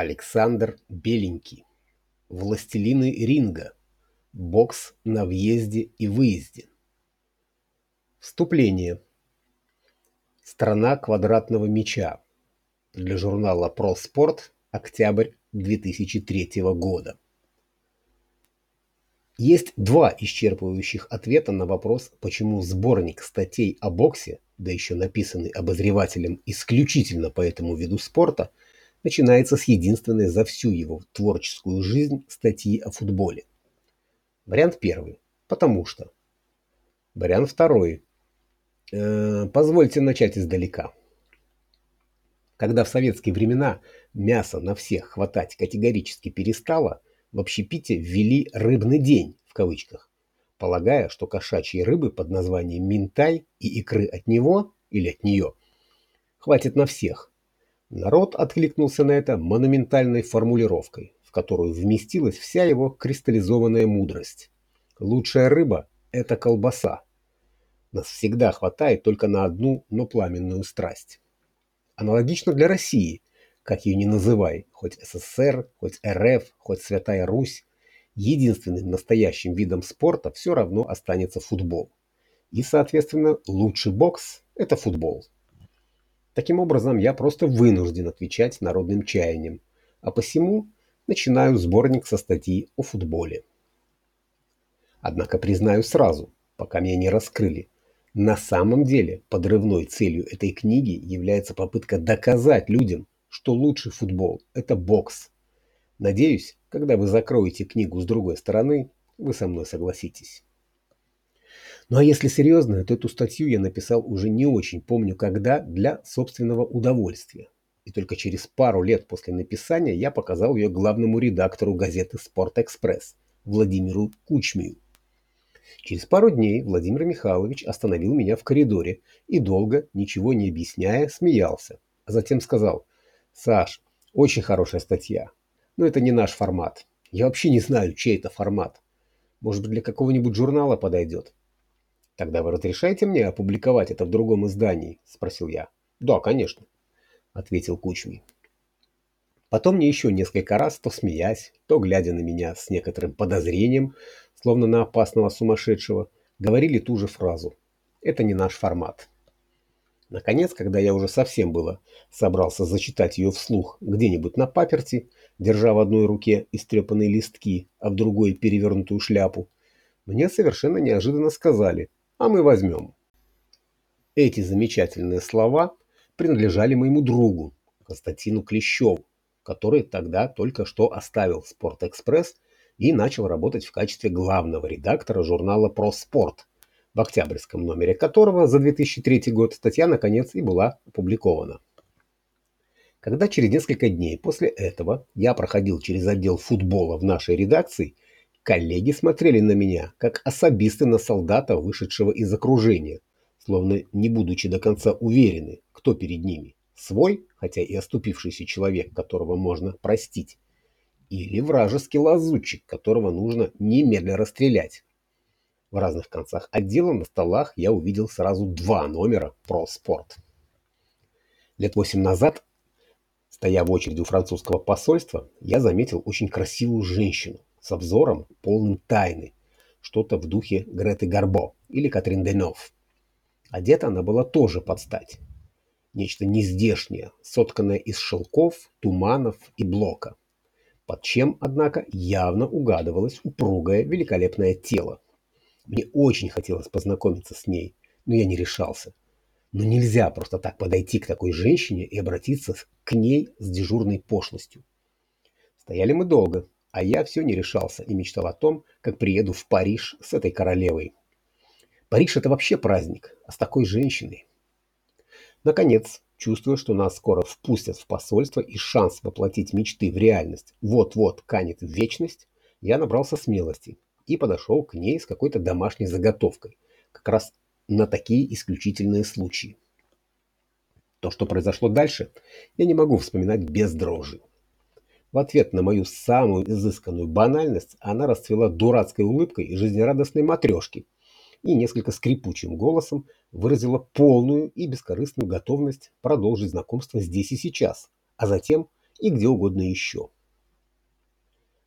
Александр Беленький. Властелины ринга. Бокс на въезде и выезде. Вступление. Страна квадратного мяча. Для журнала «Про спорт», октябрь 2003 года. Есть два исчерпывающих ответа на вопрос, почему сборник статей о боксе, да еще написанный обозревателем исключительно по этому виду спорта, начинается с единственной за всю его творческую жизнь статьи о футболе. Вариант первый. Потому что. Вариант второй. Э, позвольте начать издалека. Когда в советские времена мясо на всех хватать категорически перестало, в общепите ввели «рыбный день» в кавычках, полагая, что кошачьей рыбы под названием минтай и икры от него или от нее хватит на всех, Народ откликнулся на это монументальной формулировкой, в которую вместилась вся его кристаллизованная мудрость. Лучшая рыба – это колбаса. Нас всегда хватает только на одну, но пламенную страсть. Аналогично для России, как ее ни называй, хоть СССР, хоть РФ, хоть Святая Русь, единственным настоящим видом спорта все равно останется футбол. И, соответственно, лучший бокс – это футбол. Таким образом, я просто вынужден отвечать народным чаяниям, а посему начинаю сборник со статьи о футболе. Однако признаю сразу, пока меня не раскрыли, на самом деле подрывной целью этой книги является попытка доказать людям, что лучший футбол – это бокс. Надеюсь, когда вы закроете книгу с другой стороны, вы со мной согласитесь. Ну а если серьезно, то эту статью я написал уже не очень помню когда для собственного удовольствия. И только через пару лет после написания я показал ее главному редактору газеты «Спорт-экспресс» Владимиру Кучмию. Через пару дней Владимир Михайлович остановил меня в коридоре и долго, ничего не объясняя, смеялся. А затем сказал, «Саш, очень хорошая статья, но это не наш формат. Я вообще не знаю, чей это формат. Может быть, для какого-нибудь журнала подойдет. «Тогда вы разрешаете мне опубликовать это в другом издании?» – спросил я. «Да, конечно», – ответил Кучми. Потом мне еще несколько раз, то смеясь, то глядя на меня с некоторым подозрением, словно на опасного сумасшедшего, говорили ту же фразу. «Это не наш формат». Наконец, когда я уже совсем было собрался зачитать ее вслух где-нибудь на паперти, держа в одной руке истрепанные листки, а в другой перевернутую шляпу, мне совершенно неожиданно сказали – а мы возьмем. Эти замечательные слова принадлежали моему другу, Константину Клещеву, который тогда только что оставил «Спортэкспресс» и начал работать в качестве главного редактора журнала «Про спорт», в октябрьском номере которого за 2003 год статья наконец и была опубликована. Когда через несколько дней после этого я проходил через отдел футбола в нашей редакции – Коллеги смотрели на меня, как особисты на солдата, вышедшего из окружения, словно не будучи до конца уверены, кто перед ними. Свой, хотя и оступившийся человек, которого можно простить, или вражеский лазутчик, которого нужно немедленно расстрелять. В разных концах отдела на столах я увидел сразу два номера про спорт. Лет восемь назад, стоя в очереди у французского посольства, я заметил очень красивую женщину, с обзором, полным тайны. Что-то в духе Греты Гарбо или Катрин Денов. Одета она была тоже под стать. Нечто нездешнее, сотканное из шелков, туманов и блока. Под чем, однако, явно угадывалось упругое, великолепное тело. Мне очень хотелось познакомиться с ней, но я не решался. Но нельзя просто так подойти к такой женщине и обратиться к ней с дежурной пошлостью. Стояли мы долго, а я все не решался и мечтал о том, как приеду в Париж с этой королевой. Париж – это вообще праздник, а с такой женщиной. Наконец, чувствуя, что нас скоро впустят в посольство и шанс воплотить мечты в реальность вот-вот канет в вечность, я набрался смелости и подошел к ней с какой-то домашней заготовкой, как раз на такие исключительные случаи. То, что произошло дальше, я не могу вспоминать без дрожи. В ответ на мою самую изысканную банальность она расцвела дурацкой улыбкой и жизнерадостной матрешки и несколько скрипучим голосом выразила полную и бескорыстную готовность продолжить знакомство здесь и сейчас, а затем и где угодно еще.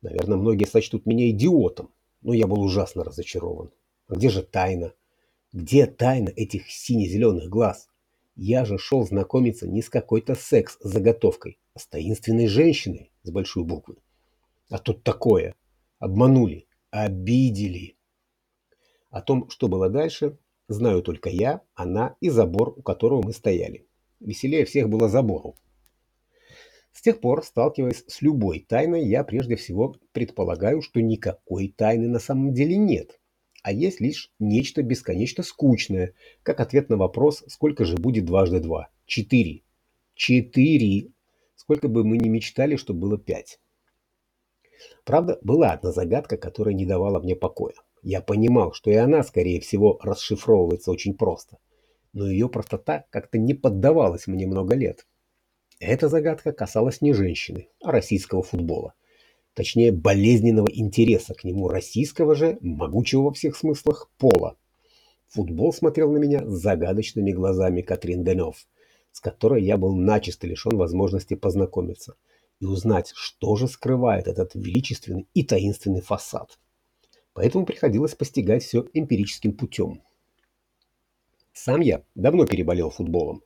Наверное, многие сочтут меня идиотом, но я был ужасно разочарован. А где же тайна? Где тайна этих сине-зеленых глаз? Я же шел знакомиться не с какой-то секс-заготовкой, а с таинственной женщиной с большой буквы. А тут такое. Обманули, обидели. О том, что было дальше, знаю только я, она и забор, у которого мы стояли. Веселее всех было забору. С тех пор, сталкиваясь с любой тайной, я прежде всего предполагаю, что никакой тайны на самом деле нет, а есть лишь нечто бесконечно скучное, как ответ на вопрос, сколько же будет дважды два? Четыре. Четыре. Сколько бы мы ни мечтали, что было пять. Правда, была одна загадка, которая не давала мне покоя. Я понимал, что и она, скорее всего, расшифровывается очень просто. Но ее простота как-то не поддавалась мне много лет. Эта загадка касалась не женщины, а российского футбола. Точнее, болезненного интереса к нему российского же, могучего во всех смыслах, пола. Футбол смотрел на меня загадочными глазами Катрин Денев, с которой я был начисто лишен возможности познакомиться и узнать, что же скрывает этот величественный и таинственный фасад. Поэтому приходилось постигать все эмпирическим путем. Сам я давно переболел футболом,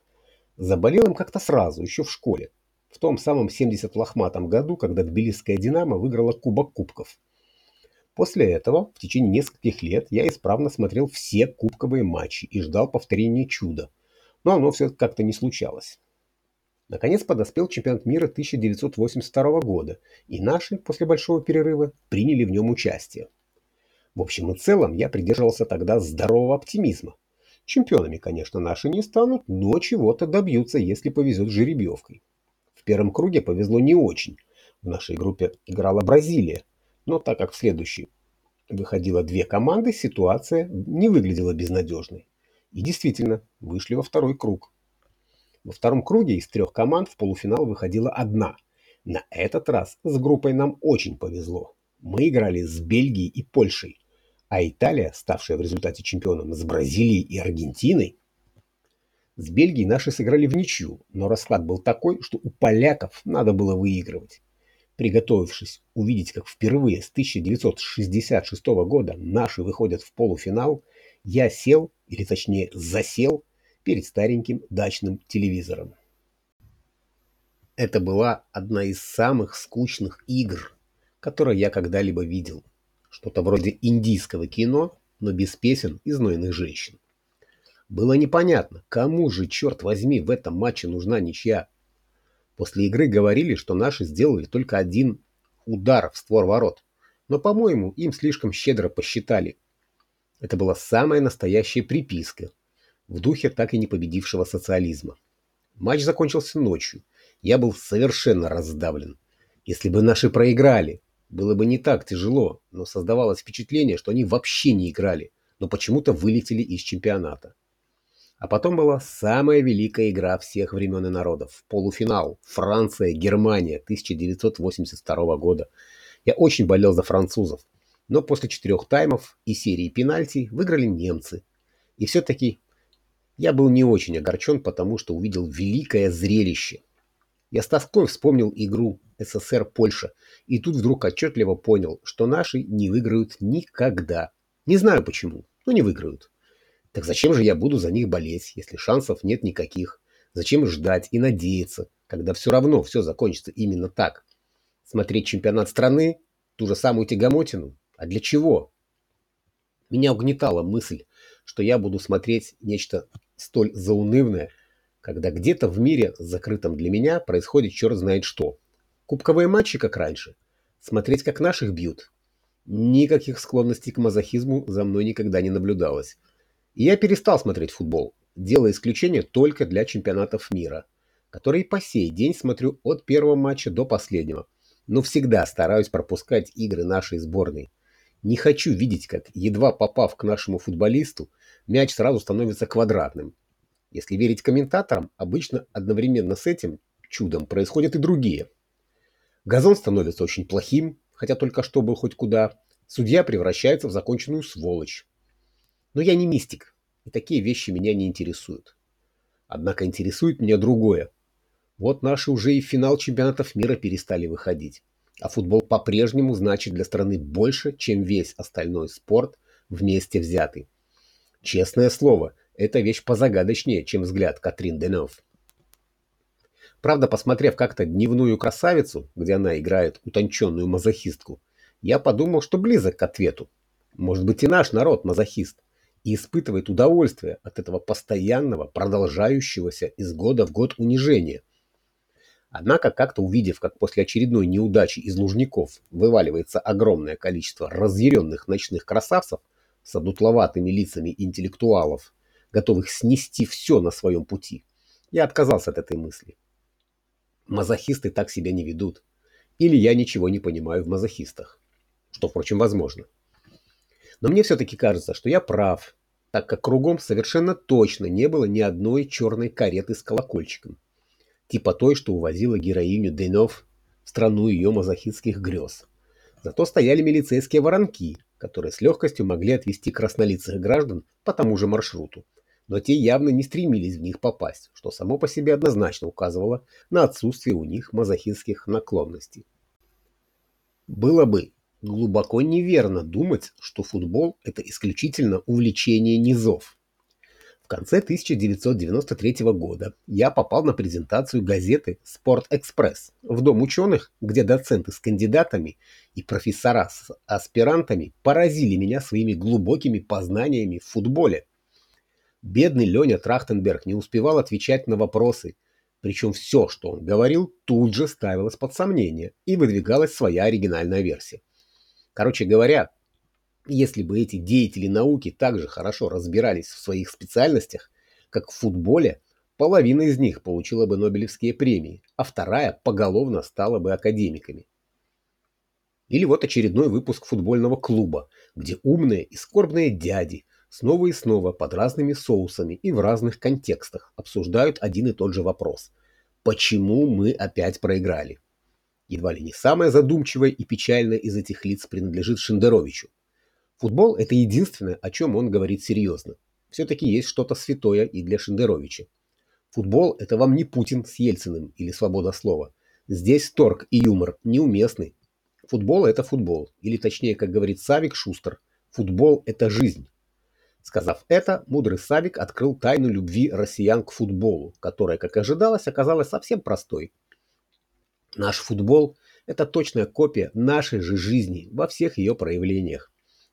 Заболел им как-то сразу, еще в школе. В том самом 70 лохматом году, когда тбилисская «Динамо» выиграла Кубок Кубков. После этого, в течение нескольких лет, я исправно смотрел все кубковые матчи и ждал повторения чуда. Но оно все как-то не случалось. Наконец подоспел чемпионат мира 1982 года, и наши, после большого перерыва, приняли в нем участие. В общем и целом, я придерживался тогда здорового оптимизма. Чемпионами, конечно, наши не станут, но чего-то добьются, если повезет жеребьевкой. В первом круге повезло не очень. В нашей группе играла Бразилия, но так как в следующей выходило две команды, ситуация не выглядела безнадежной. И действительно, вышли во второй круг. Во втором круге из трех команд в полуфинал выходила одна. На этот раз с группой нам очень повезло. Мы играли с Бельгией и Польшей а Италия, ставшая в результате чемпионом с Бразилией и Аргентиной, с Бельгией наши сыграли в ничью, но расклад был такой, что у поляков надо было выигрывать. Приготовившись увидеть, как впервые с 1966 года наши выходят в полуфинал, я сел, или точнее засел, перед стареньким дачным телевизором. Это была одна из самых скучных игр, которые я когда-либо видел что-то вроде индийского кино, но без песен и знойных женщин. Было непонятно, кому же, черт возьми, в этом матче нужна ничья. После игры говорили, что наши сделали только один удар в створ ворот, но, по-моему, им слишком щедро посчитали. Это была самая настоящая приписка, в духе так и не победившего социализма. Матч закончился ночью. Я был совершенно раздавлен. Если бы наши проиграли, было бы не так тяжело, но создавалось впечатление, что они вообще не играли, но почему-то вылетели из чемпионата. А потом была самая великая игра всех времен и народов. Полуфинал. Франция, Германия 1982 года. Я очень болел за французов. Но после четырех таймов и серии пенальти выиграли немцы. И все-таки я был не очень огорчен, потому что увидел великое зрелище. Я с тоской вспомнил игру СССР-Польша, и тут вдруг отчетливо понял, что наши не выиграют никогда. Не знаю почему, но не выиграют. Так зачем же я буду за них болеть, если шансов нет никаких? Зачем ждать и надеяться, когда все равно все закончится именно так? Смотреть чемпионат страны, ту же самую тягомотину? А для чего? Меня угнетала мысль, что я буду смотреть нечто столь заунывное, когда где-то в мире, закрытом для меня, происходит черт знает что. Кубковые матчи, как раньше. Смотреть, как наших бьют. Никаких склонностей к мазохизму за мной никогда не наблюдалось. И я перестал смотреть футбол, делая исключение только для чемпионатов мира, которые по сей день смотрю от первого матча до последнего, но всегда стараюсь пропускать игры нашей сборной. Не хочу видеть, как, едва попав к нашему футболисту, мяч сразу становится квадратным. Если верить комментаторам, обычно одновременно с этим чудом происходят и другие – Газон становится очень плохим, хотя только что был хоть куда. Судья превращается в законченную сволочь. Но я не мистик, и такие вещи меня не интересуют. Однако интересует меня другое. Вот наши уже и в финал чемпионатов мира перестали выходить. А футбол по-прежнему значит для страны больше, чем весь остальной спорт вместе взятый. Честное слово, эта вещь позагадочнее, чем взгляд Катрин Денов. Правда, посмотрев как-то дневную красавицу, где она играет утонченную мазохистку, я подумал, что близок к ответу. Может быть и наш народ мазохист и испытывает удовольствие от этого постоянного, продолжающегося из года в год унижения. Однако, как-то увидев, как после очередной неудачи из Лужников вываливается огромное количество разъяренных ночных красавцев с одутловатыми лицами интеллектуалов, готовых снести все на своем пути, я отказался от этой мысли. Мазохисты так себя не ведут. Или я ничего не понимаю в мазохистах. Что, впрочем, возможно. Но мне все-таки кажется, что я прав, так как кругом совершенно точно не было ни одной черной кареты с колокольчиком. Типа той, что увозила героиню Денов в страну ее мазохистских грез. Зато стояли милицейские воронки, которые с легкостью могли отвезти краснолицых граждан по тому же маршруту. Но те явно не стремились в них попасть, что само по себе однозначно указывало на отсутствие у них мазохистских наклонностей. Было бы глубоко неверно думать, что футбол – это исключительно увлечение низов. Конце 1993 года я попал на презентацию газеты «Спорт-экспресс» в Дом ученых, где доценты с кандидатами и профессора с аспирантами поразили меня своими глубокими познаниями в футболе. Бедный Леня Трахтенберг не успевал отвечать на вопросы, причем все, что он говорил, тут же ставилось под сомнение и выдвигалась своя оригинальная версия. Короче говоря, если бы эти деятели науки также хорошо разбирались в своих специальностях, как в футболе, половина из них получила бы Нобелевские премии, а вторая поголовно стала бы академиками. Или вот очередной выпуск футбольного клуба, где умные и скорбные дяди снова и снова под разными соусами и в разных контекстах обсуждают один и тот же вопрос. Почему мы опять проиграли? Едва ли не самое задумчивое и печальное из этих лиц принадлежит Шендеровичу. Футбол – это единственное, о чем он говорит серьезно. Все-таки есть что-то святое и для Шендеровича. Футбол – это вам не Путин с Ельциным или свобода слова. Здесь торг и юмор неуместны. Футбол – это футбол. Или точнее, как говорит Савик Шустер, футбол – это жизнь. Сказав это, мудрый Савик открыл тайну любви россиян к футболу, которая, как ожидалось, оказалась совсем простой – Наш футбол – это точная копия нашей же жизни во всех ее проявлениях,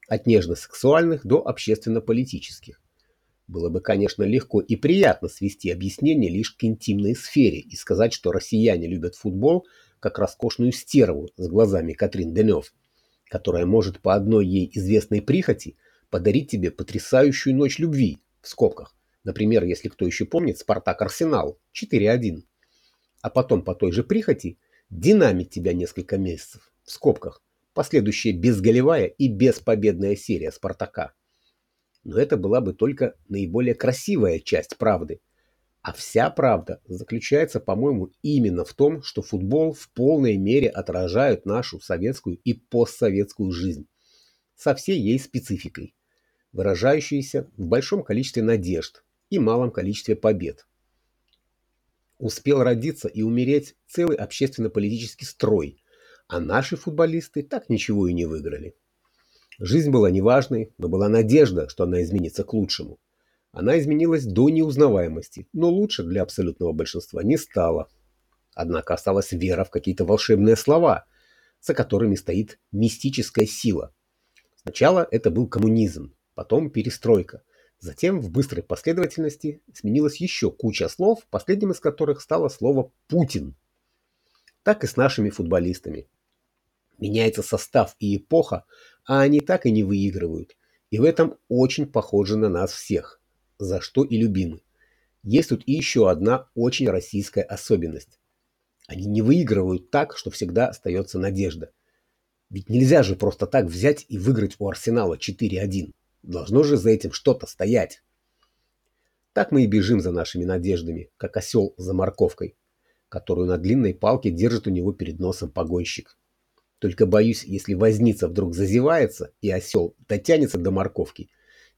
от нежно-сексуальных до общественно-политических. Было бы, конечно, легко и приятно свести объяснение лишь к интимной сфере и сказать, что россияне любят футбол как роскошную стерву с глазами Катрин Денев, которая может по одной ей известной прихоти подарить тебе потрясающую ночь любви, в скобках. Например, если кто еще помнит, «Спартак-Арсенал» 4-1. А потом по той же прихоти динамит тебя несколько месяцев, в скобках, последующая безголевая и беспобедная серия «Спартака». Но это была бы только наиболее красивая часть правды. А вся правда заключается, по-моему, именно в том, что футбол в полной мере отражает нашу советскую и постсоветскую жизнь со всей ей спецификой, выражающейся в большом количестве надежд и малом количестве побед успел родиться и умереть целый общественно-политический строй, а наши футболисты так ничего и не выиграли. Жизнь была неважной, но была надежда, что она изменится к лучшему. Она изменилась до неузнаваемости, но лучше для абсолютного большинства не стало. Однако осталась вера в какие-то волшебные слова, за которыми стоит мистическая сила. Сначала это был коммунизм, потом перестройка, Затем в быстрой последовательности сменилась еще куча слов, последним из которых стало слово «Путин». Так и с нашими футболистами. Меняется состав и эпоха, а они так и не выигрывают. И в этом очень похожи на нас всех, за что и любимы. Есть тут и еще одна очень российская особенность. Они не выигрывают так, что всегда остается надежда. Ведь нельзя же просто так взять и выиграть у Арсенала 4-1. Должно же за этим что-то стоять. Так мы и бежим за нашими надеждами, как осел за морковкой, которую на длинной палке держит у него перед носом погонщик. Только боюсь, если возница вдруг зазевается, и осел дотянется до морковки,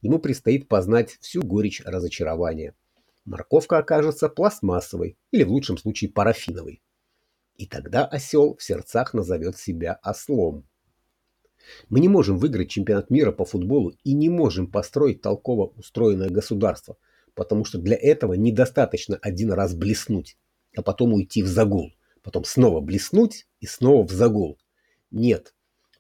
ему предстоит познать всю горечь разочарования. Морковка окажется пластмассовой или в лучшем случае парафиновой. И тогда осел в сердцах назовет себя ослом. Мы не можем выиграть чемпионат мира по футболу и не можем построить толково устроенное государство, потому что для этого недостаточно один раз блеснуть, а потом уйти в загул, потом снова блеснуть и снова в загул. Нет,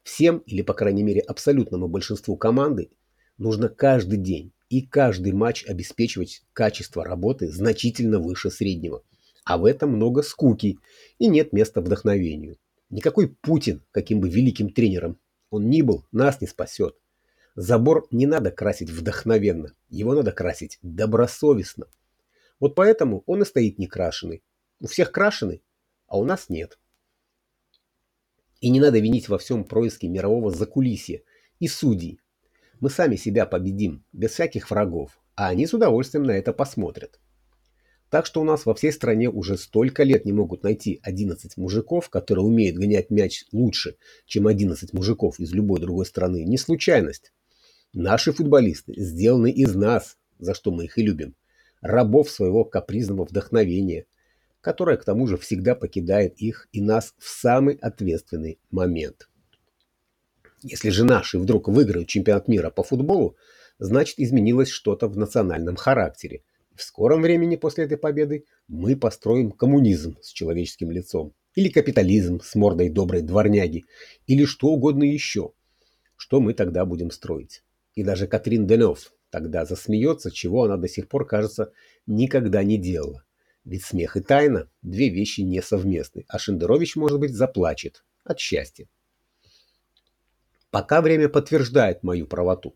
всем, или по крайней мере абсолютному большинству команды, нужно каждый день и каждый матч обеспечивать качество работы значительно выше среднего – а в этом много скуки и нет места вдохновению. Никакой Путин, каким бы великим тренером он ни был, нас не спасет. Забор не надо красить вдохновенно, его надо красить добросовестно. Вот поэтому он и стоит некрашенный. У всех крашеный, а у нас нет. И не надо винить во всем происки мирового закулисья и судей. Мы сами себя победим, без всяких врагов, а они с удовольствием на это посмотрят. Так что у нас во всей стране уже столько лет не могут найти 11 мужиков, которые умеют гонять мяч лучше, чем 11 мужиков из любой другой страны. Не случайность. Наши футболисты сделаны из нас, за что мы их и любим. Рабов своего капризного вдохновения, которое к тому же всегда покидает их и нас в самый ответственный момент. Если же наши вдруг выиграют чемпионат мира по футболу, значит изменилось что-то в национальном характере – в скором времени после этой победы мы построим коммунизм с человеческим лицом, или капитализм с мордой доброй дворняги, или что угодно еще. Что мы тогда будем строить? И даже Катрин Денев тогда засмеется, чего она до сих пор, кажется, никогда не делала. Ведь смех и тайна – две вещи несовместны, а Шендерович, может быть, заплачет от счастья. Пока время подтверждает мою правоту.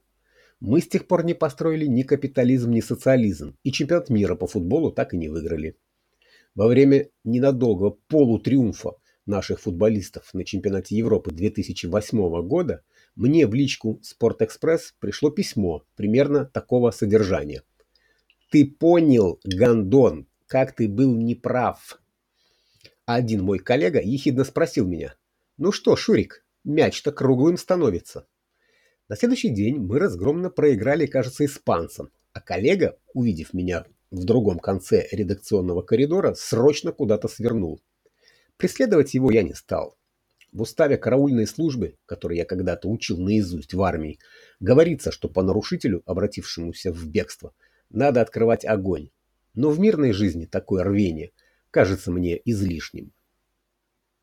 Мы с тех пор не построили ни капитализм, ни социализм, и чемпионат мира по футболу так и не выиграли. Во время ненадолгого полутриумфа наших футболистов на чемпионате Европы 2008 года мне в личку «Спортэкспресс» пришло письмо примерно такого содержания. «Ты понял, Гандон, как ты был неправ?» один мой коллега ехидно спросил меня. «Ну что, Шурик, мяч-то круглым становится». На следующий день мы разгромно проиграли, кажется, испанцам, а коллега, увидев меня в другом конце редакционного коридора, срочно куда-то свернул. Преследовать его я не стал. В уставе караульной службы, который я когда-то учил наизусть в армии, говорится, что по нарушителю, обратившемуся в бегство, надо открывать огонь. Но в мирной жизни такое рвение кажется мне излишним.